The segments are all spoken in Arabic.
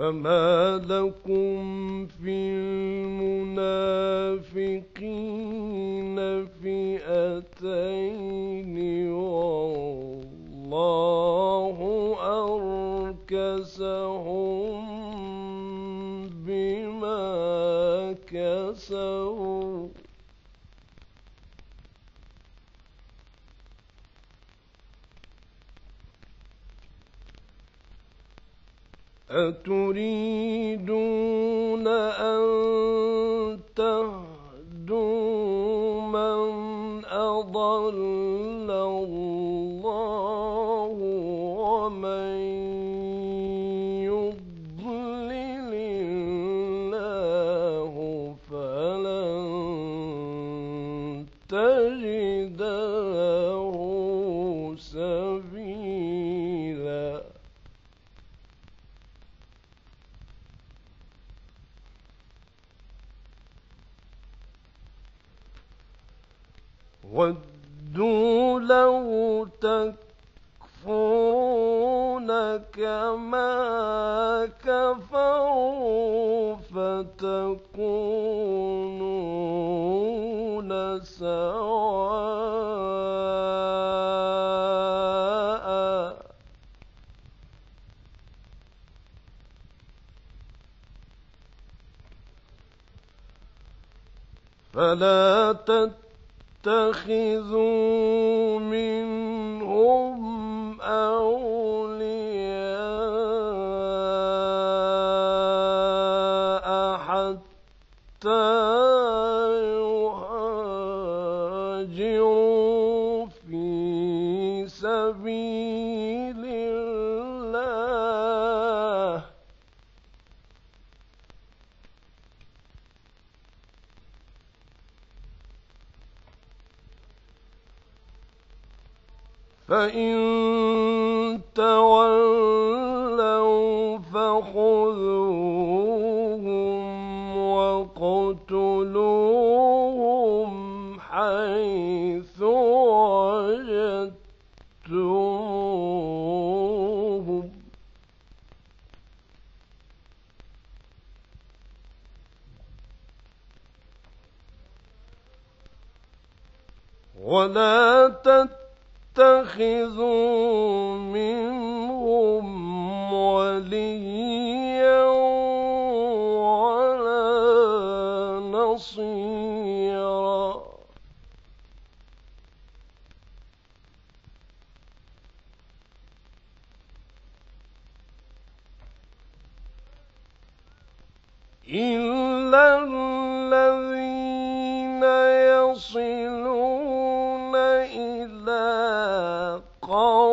فما لكم في المنافقين فئتين والله أركسهم بما كسبوا أتريدون أن تهدوا من أضل فلا تتخذوا فإن تولوا فخذوهم وقتلوهم حيث وجدتموهم ولا تتخذوا منهم وليا ولا نصيرا. إلا إلى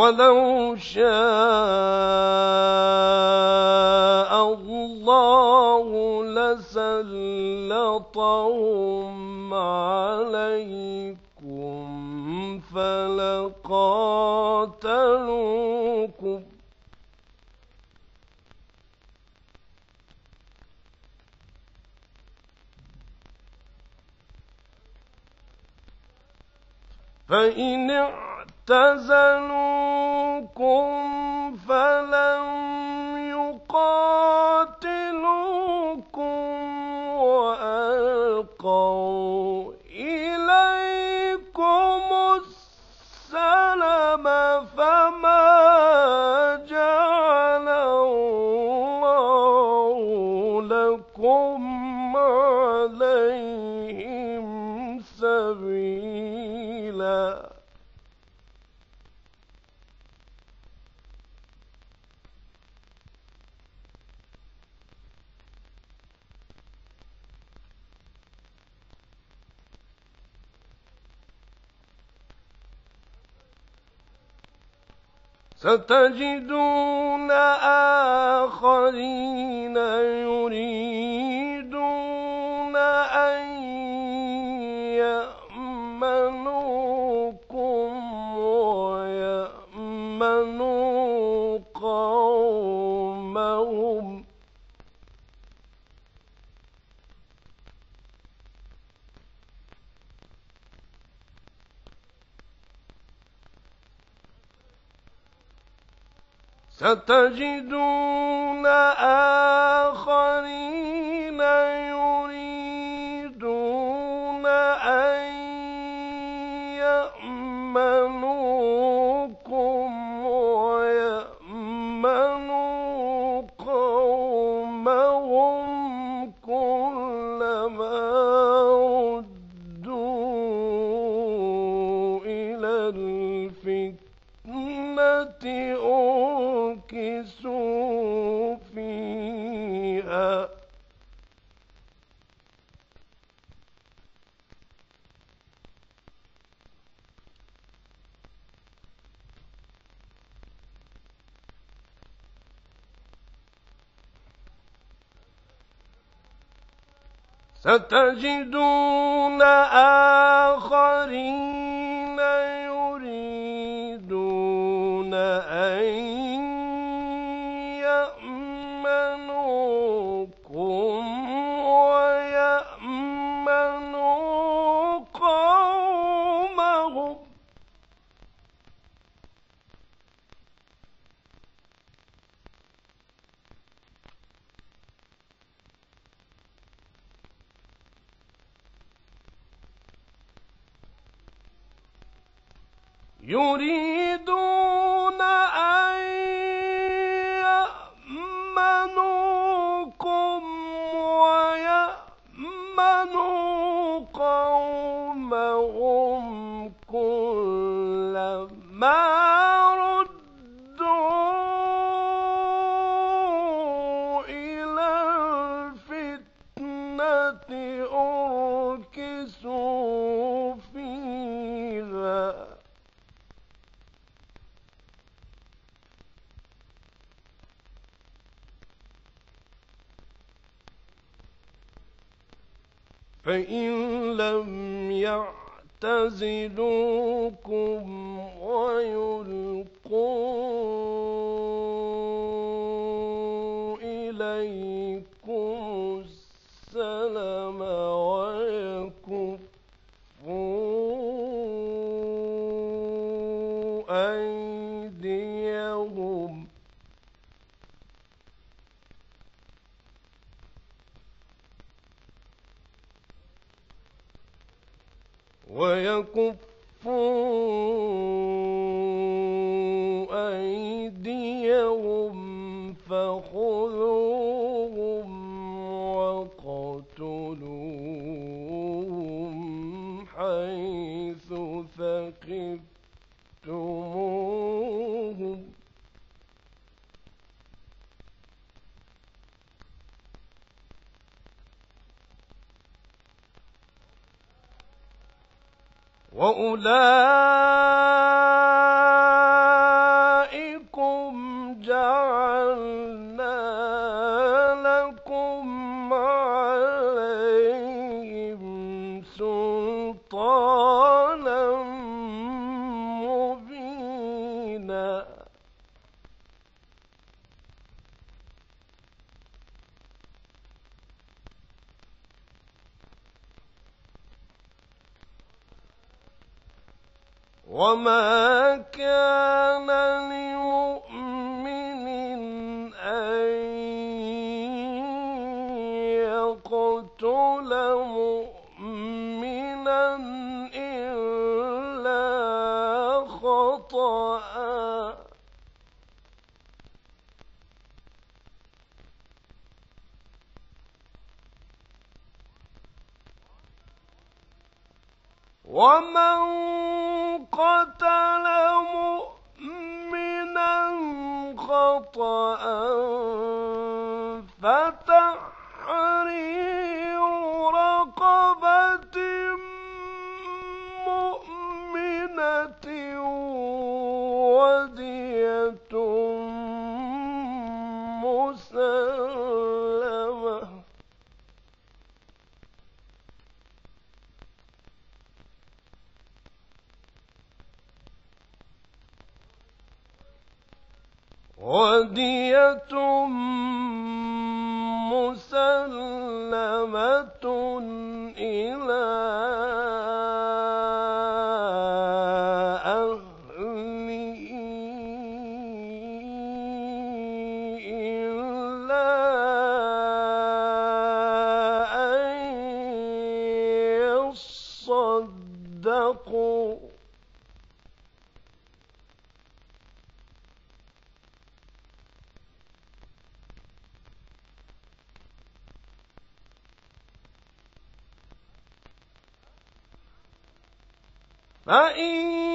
ولو شاء الله لسلطهم اعتزلوكم فلم ستجدون آخرين يريدون ستجدون آه فيها. ستجدون آخرين يريدون عليكم لا وما كان لمؤمن أن يقتل مؤمنا إلا خطأ. ومن قتل مؤمنا خطأ. ودية مسلمة فإن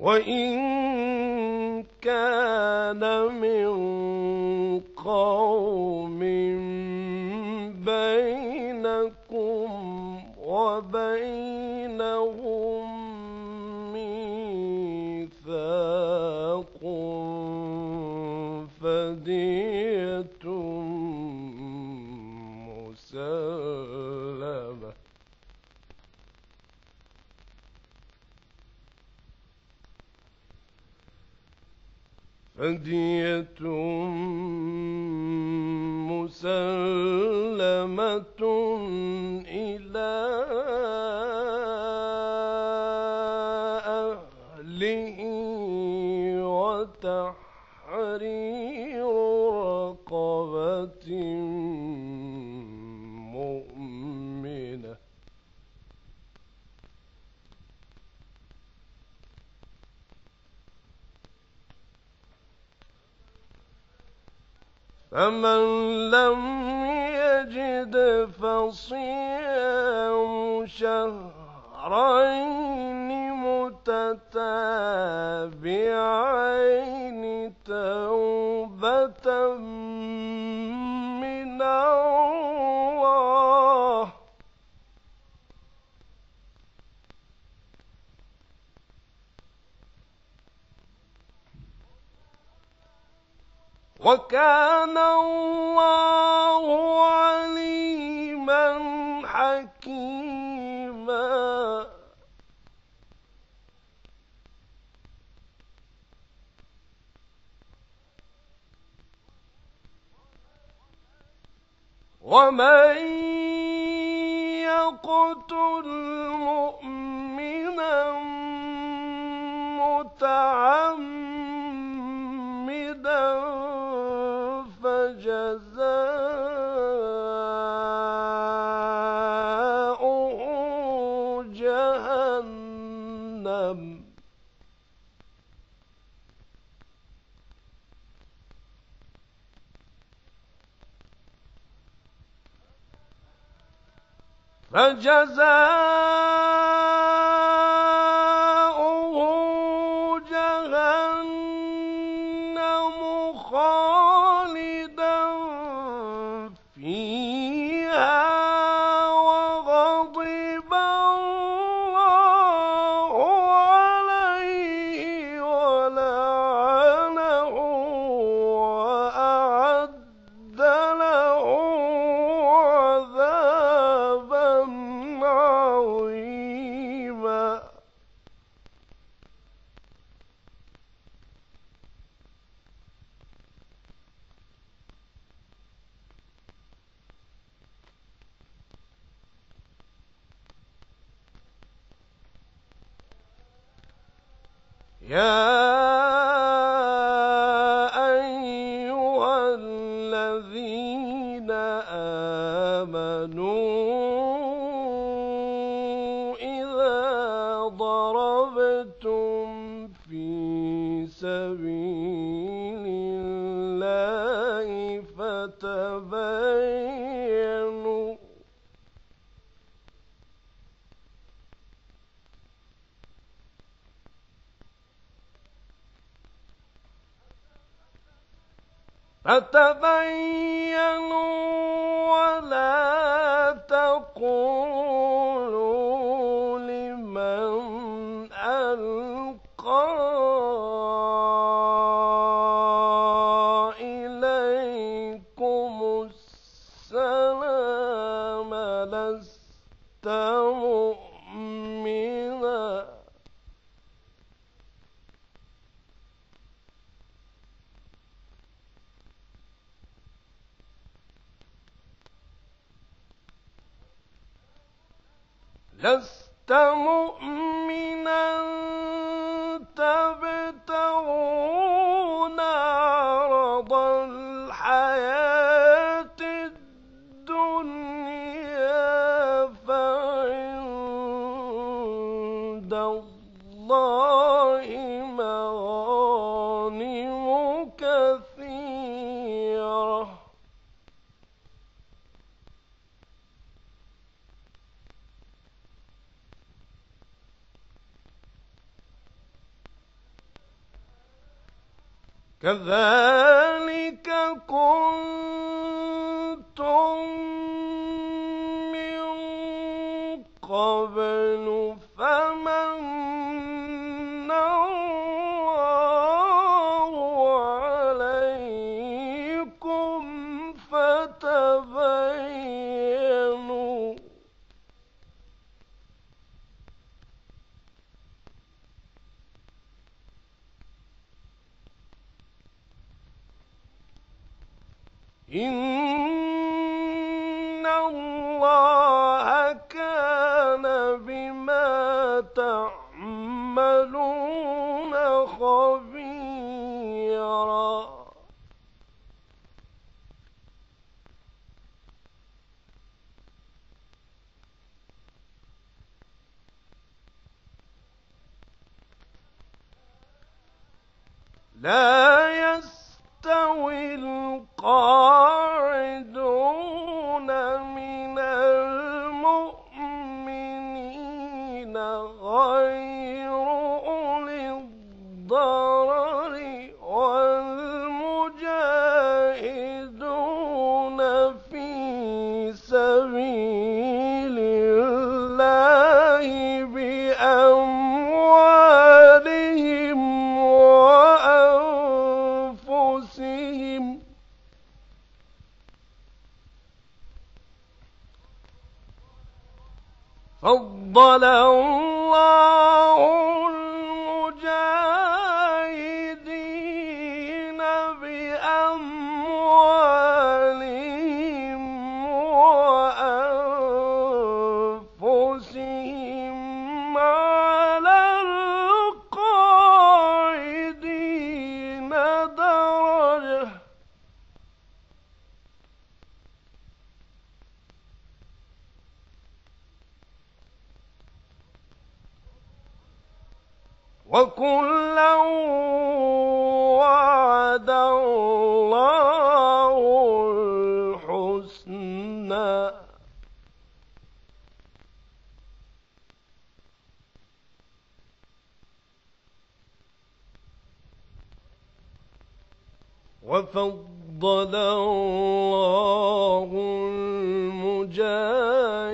وإن كان من أهله وتحرير رقبة مؤمنة فمن لم يجد فصيام شهرين متتابعين توبة من الله. وكان الله عليما حكيما. ومن يقتل مؤمنا متعمدا فجزاؤه سبيل الله فتبينوا فتبينوا لست مؤمنا. درجة. وكلا وعد وفضل الله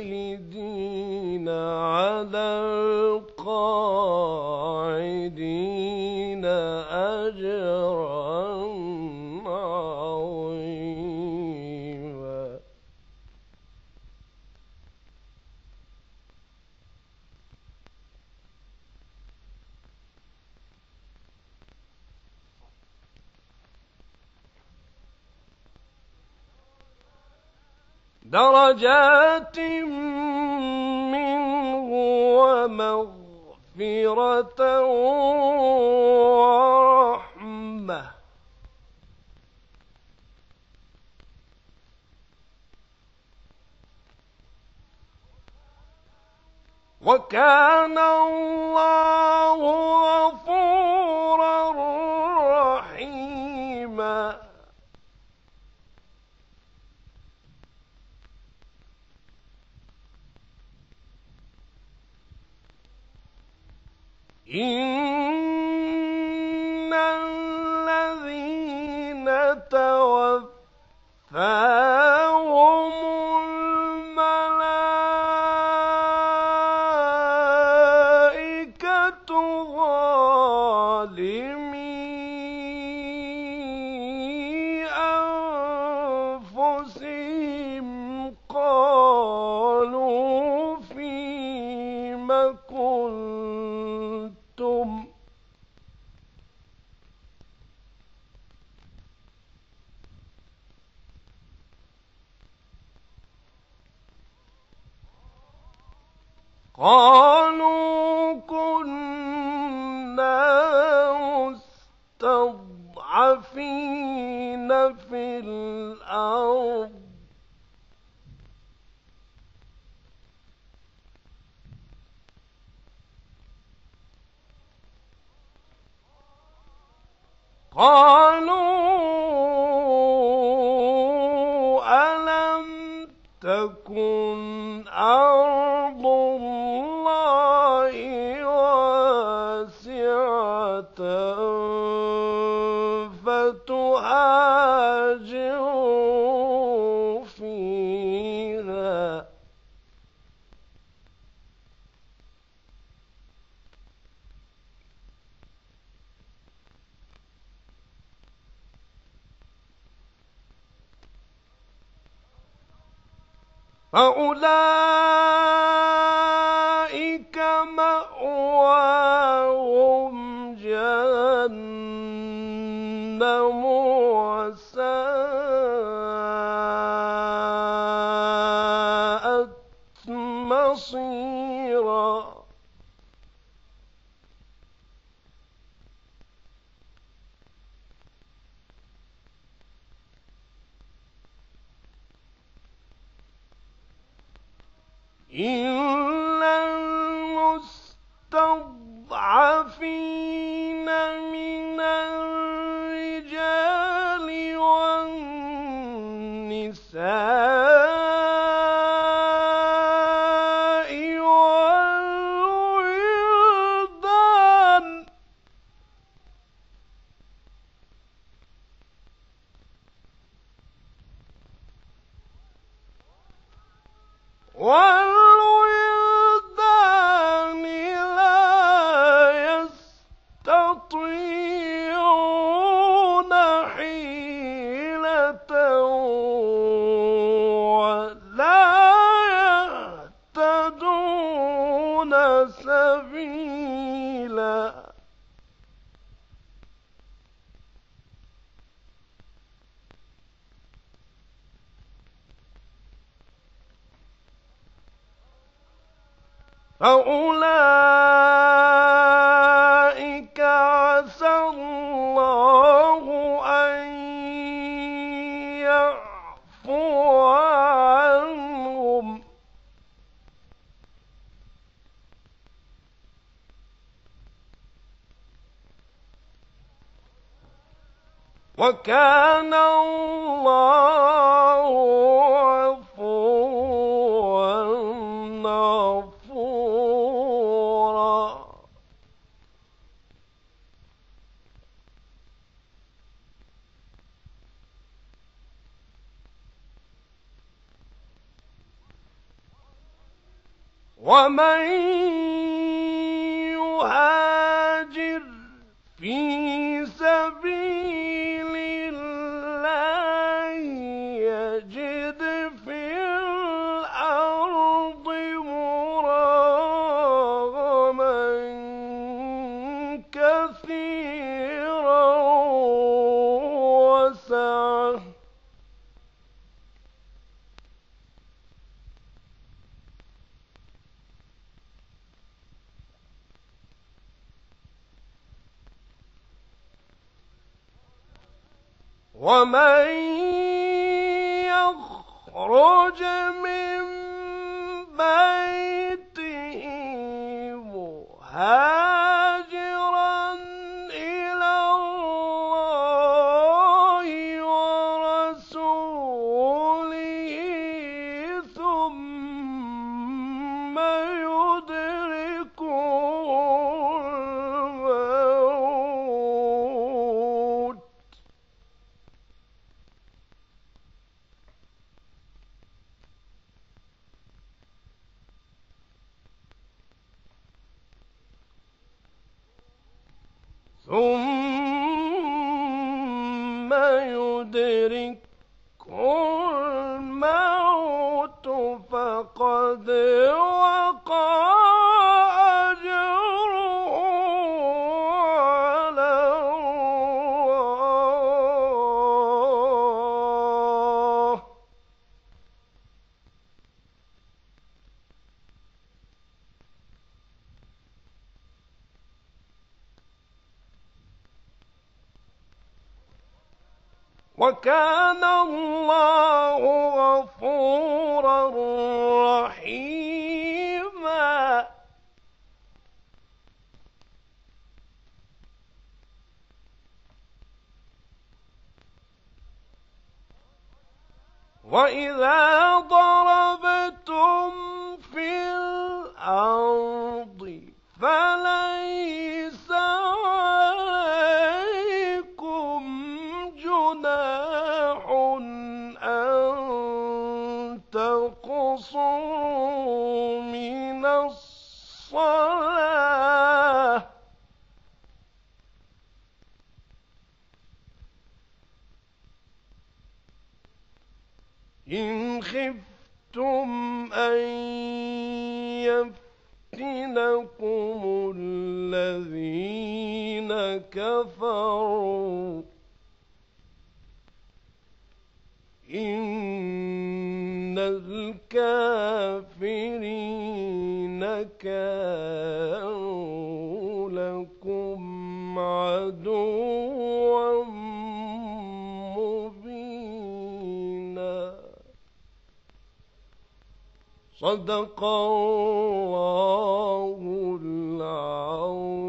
المجاهدين على درجات منه ومغفرة ورحمة. وكان الله إن الذين توفوا قالوا ألم تكن مصيرا. إن أو ومن يهاجر في يخرج من بيته وكان الله غفورا رحيما. وإذا ضربتم في الأرض من الصلاة. إن خفتم أن يفتنكم الذين كفروا. إن الكافرين كانوا لكم عدوا مبينا. صدق الله العظيم.